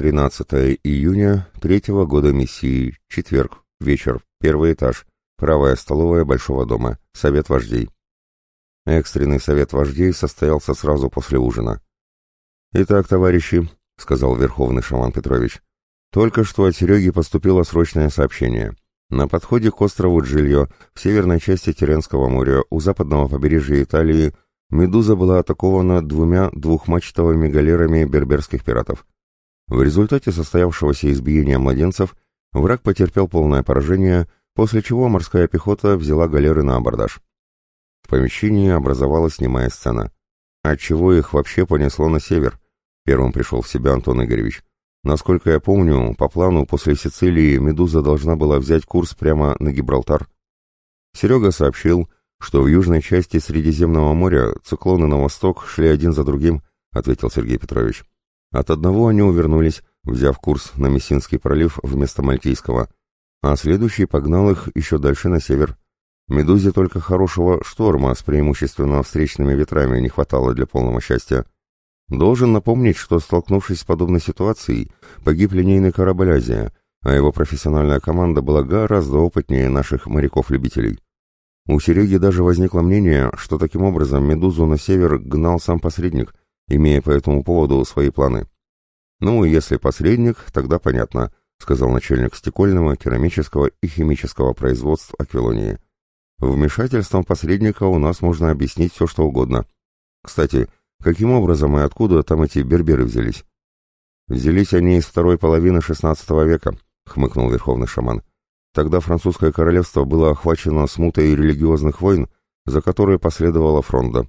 13 июня третьего года миссии, четверг, вечер, первый этаж, правая столовая Большого дома, совет вождей. Экстренный совет вождей состоялся сразу после ужина. «Итак, товарищи», — сказал Верховный Шаман Петрович, — «только что от Сереги поступило срочное сообщение. На подходе к острову Джильо, в северной части Теренского моря, у западного побережья Италии, «Медуза» была атакована двумя двухмачтовыми галерами берберских пиратов. В результате состоявшегося избиения младенцев враг потерпел полное поражение, после чего морская пехота взяла галеры на абордаж. В помещении образовалась немая сцена. Отчего их вообще понесло на север? Первым пришел в себя Антон Игоревич. Насколько я помню, по плану после Сицилии «Медуза» должна была взять курс прямо на Гибралтар. Серега сообщил, что в южной части Средиземного моря циклоны на восток шли один за другим, ответил Сергей Петрович. От одного они увернулись, взяв курс на Мессинский пролив вместо Мальтийского, а следующий погнал их еще дальше на север. «Медузе» только хорошего шторма с преимущественно встречными ветрами не хватало для полного счастья. Должен напомнить, что, столкнувшись с подобной ситуацией, погиб линейный корабль «Азия», а его профессиональная команда была гораздо опытнее наших моряков-любителей. У Сереги даже возникло мнение, что таким образом «Медузу» на север гнал сам посредник, имея по этому поводу свои планы. «Ну, если посредник, тогда понятно», — сказал начальник стекольного, керамического и химического производств Аквилонии. «Вмешательством посредника у нас можно объяснить все, что угодно. Кстати, — Каким образом и откуда там эти берберы взялись? Взялись они из второй половины XVI века, хмыкнул верховный шаман. Тогда французское королевство было охвачено смутой религиозных войн, за которой последовала фронта.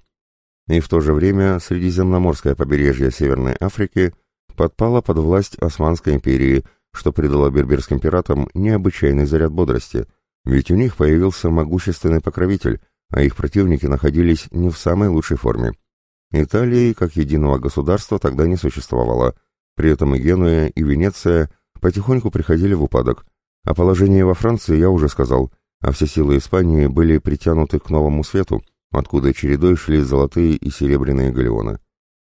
И в то же время Средиземноморское побережье Северной Африки подпало под власть Османской империи, что придало берберским пиратам необычайный заряд бодрости, ведь у них появился могущественный покровитель, а их противники находились не в самой лучшей форме. Италии как единого государства тогда не существовало, при этом и Генуя, и Венеция потихоньку приходили в упадок, а положение во Франции я уже сказал, а все силы Испании были притянуты к новому свету, откуда чередой шли золотые и серебряные галеоны.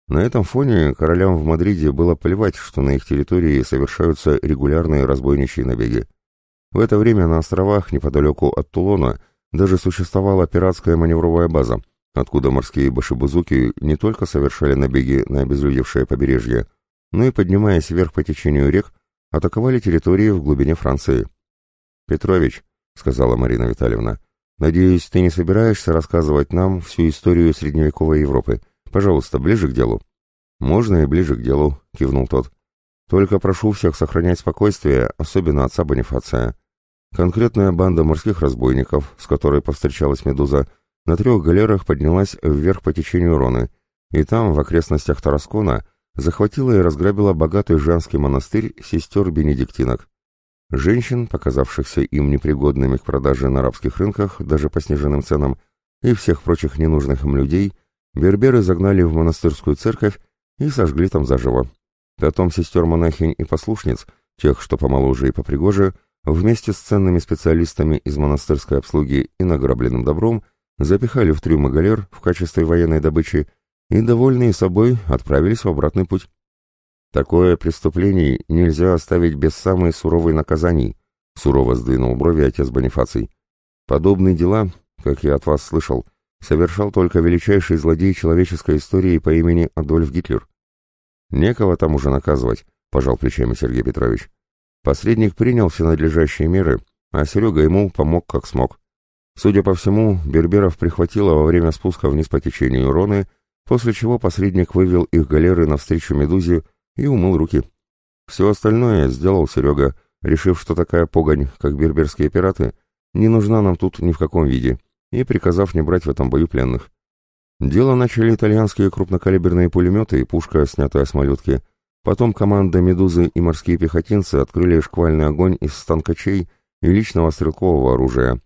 На этом фоне королям в Мадриде было плевать, что на их территории совершаются регулярные разбойничьи набеги. В это время на островах неподалеку от Тулона даже существовала пиратская маневровая база – откуда морские башибузуки не только совершали набеги на обезлюдевшее побережье, но и, поднимаясь вверх по течению рек, атаковали территории в глубине Франции. «Петрович», — сказала Марина Витальевна, — «надеюсь, ты не собираешься рассказывать нам всю историю средневековой Европы. Пожалуйста, ближе к делу». «Можно и ближе к делу», — кивнул тот. «Только прошу всех сохранять спокойствие, особенно отца Бонифация. Конкретная банда морских разбойников, с которой повстречалась Медуза, — на трех галерах поднялась вверх по течению Роны, и там, в окрестностях Тараскона, захватила и разграбила богатый женский монастырь сестер бенедиктинок. Женщин, показавшихся им непригодными к продаже на арабских рынках, даже по сниженным ценам, и всех прочих ненужных им людей, берберы загнали в монастырскую церковь и сожгли там заживо. Потом сестер-монахинь и послушниц, тех, что помоложе и попригоже, вместе с ценными специалистами из монастырской обслуги и награбленным добром – запихали в трюмы галер в качестве военной добычи и, довольные собой, отправились в обратный путь. Такое преступление нельзя оставить без самой суровой наказаний, сурово сдвинул брови отец Бонифаций. Подобные дела, как я от вас слышал, совершал только величайший злодей человеческой истории по имени Адольф Гитлер. Некого там уже наказывать, пожал плечами Сергей Петрович. Посредник принял все надлежащие меры, а Серега ему помог как смог. Судя по всему, Берберов прихватило во время спуска вниз по течению Роны, после чего посредник вывел их галеры навстречу Медузе и умыл руки. Все остальное сделал Серега, решив, что такая погонь, как берберские пираты, не нужна нам тут ни в каком виде, и приказав не брать в этом бою пленных. Дело начали итальянские крупнокалиберные пулеметы и пушка, снятая с малютки. Потом команда «Медузы» и морские пехотинцы открыли шквальный огонь из станкачей и личного стрелкового оружия,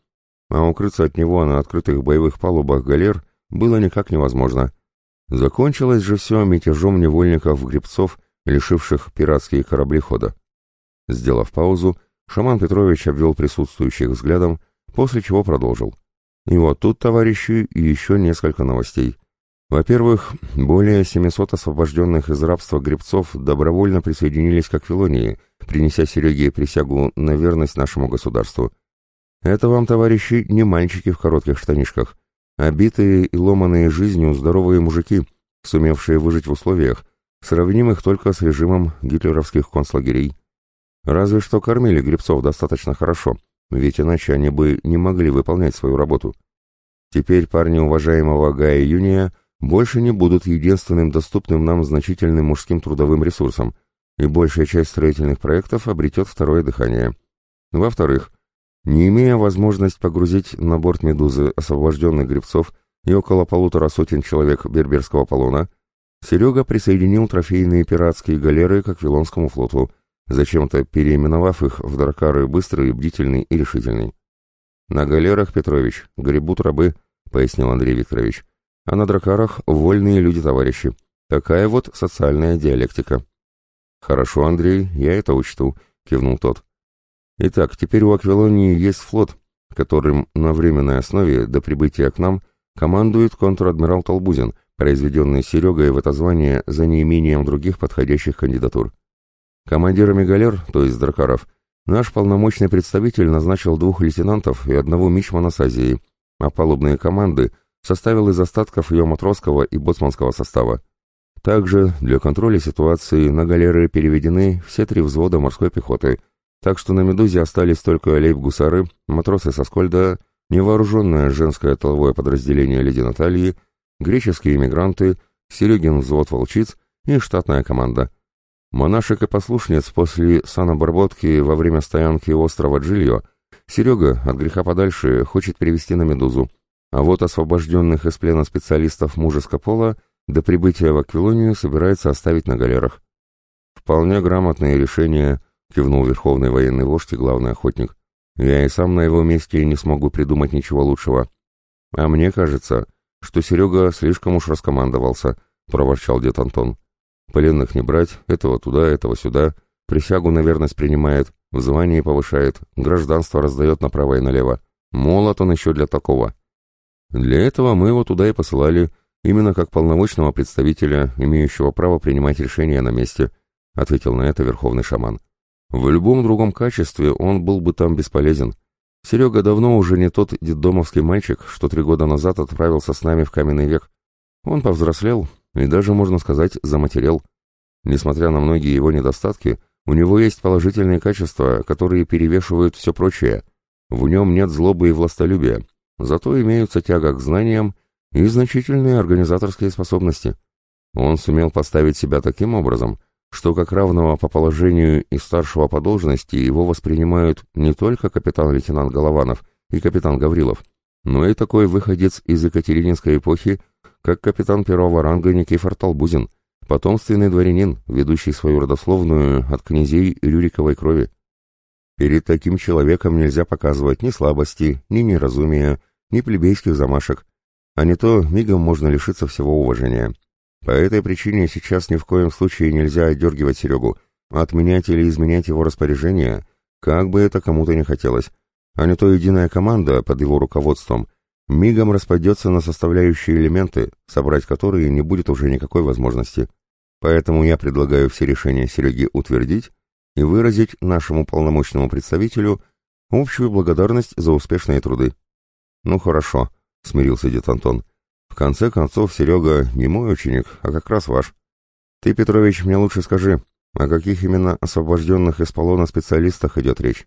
а укрыться от него на открытых боевых палубах галер было никак невозможно. Закончилось же все мятежом невольников-гребцов, лишивших пиратские корабли хода. Сделав паузу, шаман Петрович обвел присутствующих взглядом, после чего продолжил. И вот тут, товарищи, еще несколько новостей. Во-первых, более 700 освобожденных из рабства гребцов добровольно присоединились к Аквилонии, принеся Сереге присягу на верность нашему государству. Это вам, товарищи, не мальчики в коротких штанишках, а битые и ломаные жизнью здоровые мужики, сумевшие выжить в условиях, сравнимых только с режимом гитлеровских концлагерей. Разве что кормили гребцов достаточно хорошо, ведь иначе они бы не могли выполнять свою работу. Теперь парни уважаемого Гая Юния больше не будут единственным доступным нам значительным мужским трудовым ресурсом, и большая часть строительных проектов обретет второе дыхание. Во-вторых, не имея возможность погрузить на борт «Медузы» освобожденных гребцов и около полутора сотен человек берберского полона, Серега присоединил трофейные пиратские галеры к Аквилонскому флоту, зачем-то переименовав их в дракары «Быстрый», «Бдительный» и «Решительный». «На галерах, Петрович, гребут рабы», — пояснил Андрей Викторович а на дракарах вольные люди-товарищи. Такая вот социальная диалектика. Хорошо, Андрей, я это учту, кивнул тот. Итак, теперь у Аквилонии есть флот, которым на временной основе до прибытия к нам командует контр-адмирал Толбузин, произведенный Серегой в это звание за неимением других подходящих кандидатур. Командирами галер, то есть дракаров, наш полномочный представитель назначил двух лейтенантов и одного мичмана с Азии, а палубные команды составил из остатков ее матросского и боцманского состава. Также для контроля ситуации на галеры переведены все три взвода морской пехоты, так что на «Медузе» остались только лейб-гусары, матросы со Скольда, невооруженное женское толовое подразделение «Леди Натальи», греческие эмигранты, Серегин взвод волчиц и штатная команда. Монашек и послушниц после санобработки во время стоянки острова Джильо Серега, от греха подальше, хочет перевести на «Медузу», а вот освобожденных из плена специалистов мужеского пола до прибытия в Аквилонию собирается оставить на галерах. «Вполне грамотное решение», — кивнул верховный военный вождь и главный охотник. «Я и сам на его месте не смогу придумать ничего лучшего. А мне кажется, что Серега слишком уж раскомандовался», — проворчал дед Антон. «Пленных не брать, этого туда, этого сюда, присягу на верность принимает, в звании повышает, гражданство раздает направо и налево. Молод он еще для такого». Для этого мы его туда и посылали, именно как полномочного представителя, имеющего право принимать решения на месте, ответил на это верховный шаман. В любом другом качестве он был бы там бесполезен. Серега давно уже не тот детдомовский мальчик, что три года назад отправился с нами в каменный век. Он повзрослел и даже, можно сказать, заматерел. Несмотря на многие его недостатки, у него есть положительные качества, которые перевешивают все прочее. В нем нет злобы и властолюбия, Зато имеются тяга к знаниям и значительные организаторские способности. Он сумел поставить себя таким образом, что как равного по положению и старшего по должности его воспринимают не только капитан-лейтенант Голованов и капитан Гаврилов, но и такой выходец из Екатерининской эпохи, как капитан первого ранга Никифор Толбузин, потомственный дворянин, ведущий свою родословную от князей Рюриковой крови. Перед таким человеком нельзя показывать ни слабости, ни неразумия, ни плебейских замашек, а не то мигом можно лишиться всего уважения. По этой причине сейчас ни в коем случае нельзя отдергивать Серегу, отменять или изменять его распоряжение, как бы это кому-то не хотелось, а не то единая команда под его руководством мигом распадется на составляющие элементы, собрать которые не будет уже никакой возможности. Поэтому я предлагаю все решения Сереги утвердить и выразить нашему полномочному представителю общую благодарность за успешные труды. «Ну хорошо», — смирился дед Антон. «В конце концов, Серега не мой ученик, а как раз ваш. Ты, Петрович, мне лучше скажи, о каких именно освобожденных из полона специалистах идет речь?»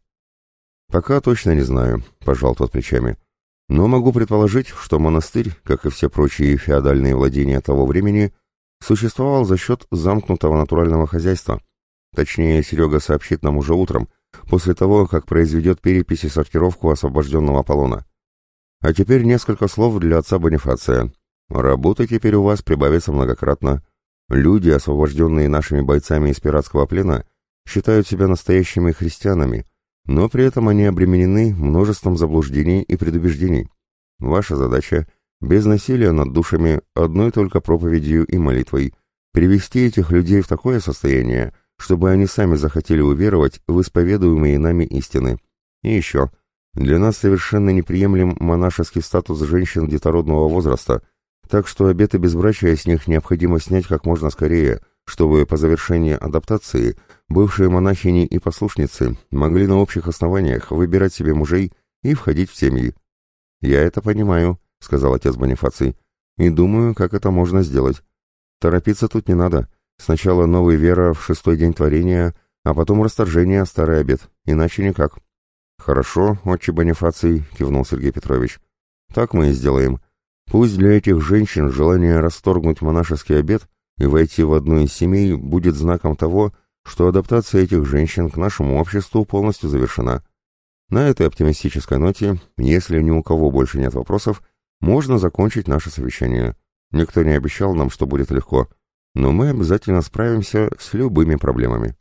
«Пока точно не знаю», — пожал тот плечами. «Но могу предположить, что монастырь, как и все прочие феодальные владения того времени, существовал за счет замкнутого натурального хозяйства. Точнее, Серега сообщит нам уже утром, после того, как произведет перепись и сортировку освобожденного полона. А теперь несколько слов для отца Бонифация. Работы теперь у вас прибавится многократно. Люди, освобожденные нашими бойцами из пиратского плена, считают себя настоящими христианами, но при этом они обременены множеством заблуждений и предубеждений. Ваша задача — без насилия над душами, одной только проповедью и молитвой, привести этих людей в такое состояние, чтобы они сами захотели уверовать в исповедуемые нами истины. И еще — для нас совершенно неприемлем монашеский статус женщин детородного возраста, так что обеты безбрачия с них необходимо снять как можно скорее, чтобы по завершении адаптации бывшие монахини и послушницы могли на общих основаниях выбирать себе мужей и входить в семьи. «Я это понимаю», — сказал отец Бонифаций, — «и думаю, как это можно сделать. Торопиться тут не надо. Сначала новый вера в шестой день творения, а потом расторжение старый обед. Иначе никак». «Хорошо, отче Бонифаций», — кивнул Сергей Петрович. «Так мы и сделаем. Пусть для этих женщин желание расторгнуть монашеский обет и войти в одну из семей будет знаком того, что адаптация этих женщин к нашему обществу полностью завершена. На этой оптимистической ноте, если ни у кого больше нет вопросов, можно закончить наше совещание. Никто не обещал нам, что будет легко, но мы обязательно справимся с любыми проблемами.